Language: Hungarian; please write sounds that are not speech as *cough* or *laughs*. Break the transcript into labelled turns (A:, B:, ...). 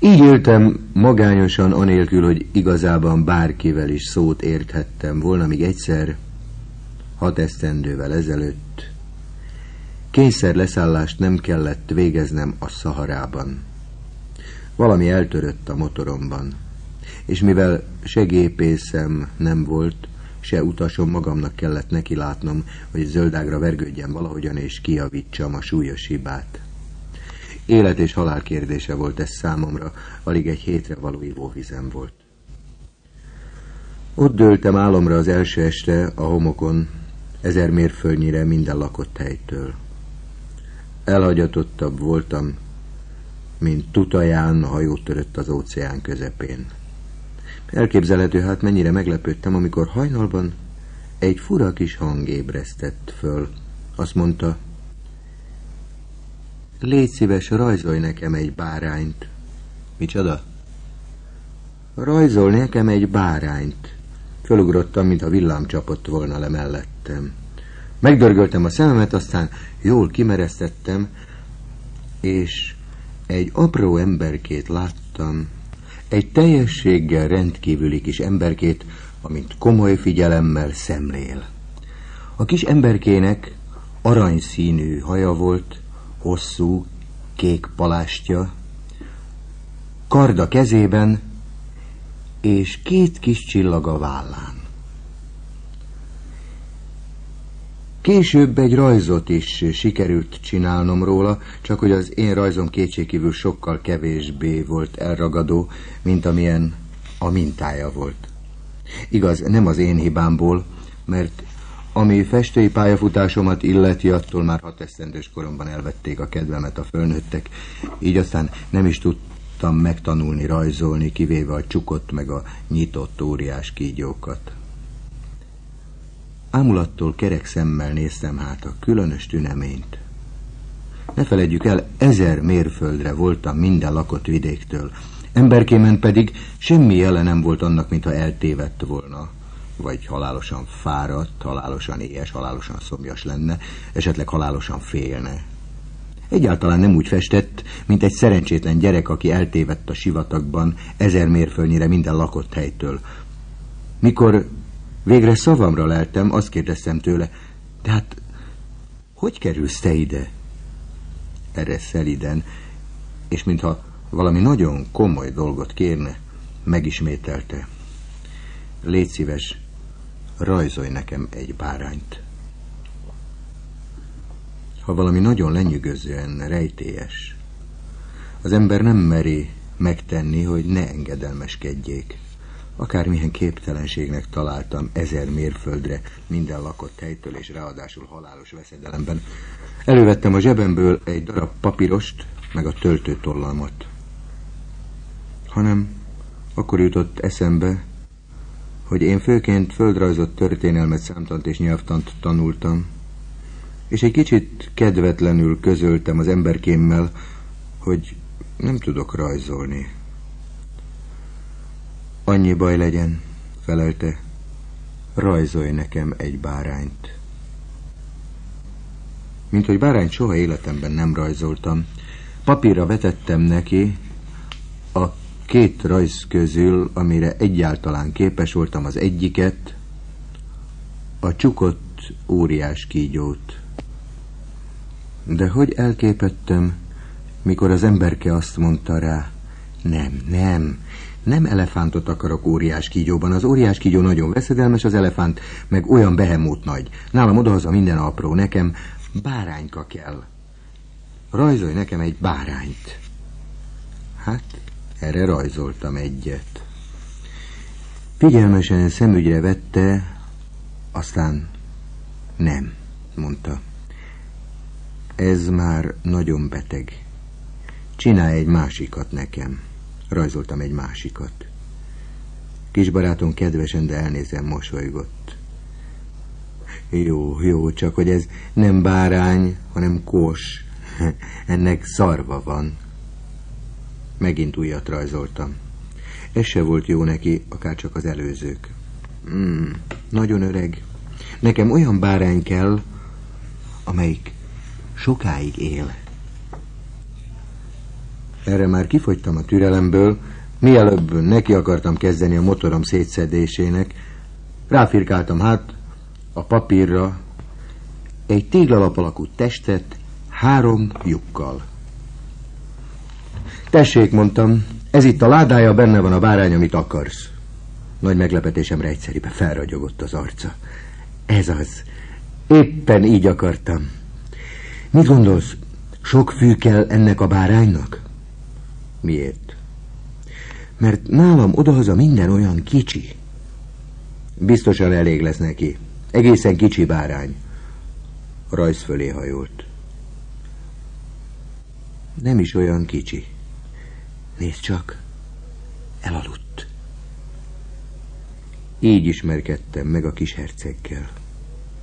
A: Így éltem magányosan, anélkül, hogy igazában bárkivel is szót érthettem volna, míg egyszer, hat esztendővel ezelőtt, kényszer leszállást nem kellett végeznem a Szaharában. Valami eltörött a motoromban, és mivel se gépészem nem volt, se utasom magamnak kellett neki látnom, hogy zöldágra vergődjem valahogyan és kiavítsam a súlyos hibát. Élet és halál kérdése volt ez számomra, alig egy hétre való ivóvizem volt. Ott dőltem álomra az első este a homokon, ezer mérföldnyire minden lakott helytől. Elhagyatottabb voltam, mint tutaján hajó törött az óceán közepén. Elképzelhető hát mennyire meglepődtem, amikor hajnalban egy fura kis hang ébresztett föl. Azt mondta, Légy szíves, rajzolj nekem egy bárányt. Micsoda? Rajzol nekem egy bárányt. Fölugrottam, mintha villám csapott volna le mellettem. Megdörgöltem a szememet, aztán jól kimeresztettem, és egy apró emberkét láttam, egy teljességgel rendkívüli kis emberkét, amint komoly figyelemmel szemlél. A kis emberkének aranyszínű haja volt, hosszú, kék palástja, karda kezében, és két kis csillag a vállán. Később egy rajzot is sikerült csinálnom róla, csak hogy az én rajzom kétségkívül sokkal kevésbé volt elragadó, mint amilyen a mintája volt. Igaz, nem az én hibámból, mert ami festői pályafutásomat illeti, attól már hat esztendős koromban elvették a kedvemet a fölnőttek, így aztán nem is tudtam megtanulni rajzolni, kivéve a csukott meg a nyitott óriás kígyókat. Ámulattól kerek szemmel néztem hát a különös tüneményt. Ne feledjük el, ezer mérföldre voltam minden lakott vidéktől. Emberkémen pedig semmi jele nem volt annak, mintha eltévedt volna vagy halálosan fáradt, halálosan éhes, halálosan szomjas lenne, esetleg halálosan félne. Egyáltalán nem úgy festett, mint egy szerencsétlen gyerek, aki eltévedt a sivatagban ezer mérföldnyire minden lakott helytől. Mikor végre szavamra leltem, azt kérdeztem tőle, de hát hogy kerülsz te ide? Erre szeliden, és mintha valami nagyon komoly dolgot kérne, megismételte. Légy szíves, rajzolj nekem egy bárányt. Ha valami nagyon lenyűgözően rejtélyes, az ember nem meri megtenni, hogy ne engedelmeskedjék. Akármilyen képtelenségnek találtam ezer mérföldre minden lakott helytől és ráadásul halálos veszedelemben. Elővettem a zsebemből egy darab papírost, meg a töltőtollalmat. Hanem akkor jutott eszembe, hogy én főként földrajzott történelmet, számtant és nyelvtant tanultam, és egy kicsit kedvetlenül közöltem az emberkémmel, hogy nem tudok rajzolni. Annyi baj legyen, felelte, rajzolj nekem egy bárányt. Mint hogy bárányt soha életemben nem rajzoltam, papírra vetettem neki két rajz közül, amire egyáltalán képes voltam az egyiket, a csukott óriás kígyót. De hogy elképettem, mikor az emberke azt mondta rá, nem, nem, nem elefántot akarok óriás kígyóban. Az óriás kígyó nagyon veszedelmes, az elefánt meg olyan behemót nagy. Nálam odahaza minden apró, nekem bárányka kell. Rajzolj nekem egy bárányt. Hát, erre rajzoltam egyet. Figyelmesen szemügyre vette, aztán nem, mondta. Ez már nagyon beteg. Csinálj egy másikat nekem. Rajzoltam egy másikat. Kisbarátom kedvesen, de elnézem, mosolygott. Jó, jó, csak hogy ez nem bárány, hanem kós. *laughs* Ennek szarva van. Megint újat rajzoltam. Ez se volt jó neki, akár csak az előzők. Mm, nagyon öreg. Nekem olyan bárány kell, amelyik sokáig él. Erre már kifogytam a türelemből, mielőbb neki akartam kezdeni a motorom szétszedésének. Ráfirkáltam hát a papírra egy téglalap alakú testet három lyukkal. Tessék, mondtam, ez itt a ládája, benne van a bárány, amit akarsz. Nagy meglepetésemre egyszerűen felragyogott az arca. Ez az. Éppen így akartam. Mit gondolsz, sok fű kell ennek a báránynak? Miért? Mert nálam odahaza minden olyan kicsi. Biztosan elég lesz neki. Egészen kicsi bárány. Rajz fölé hajolt. Nem is olyan kicsi. Nézd csak, elaludt. Így ismerkedtem meg a kis herceggel.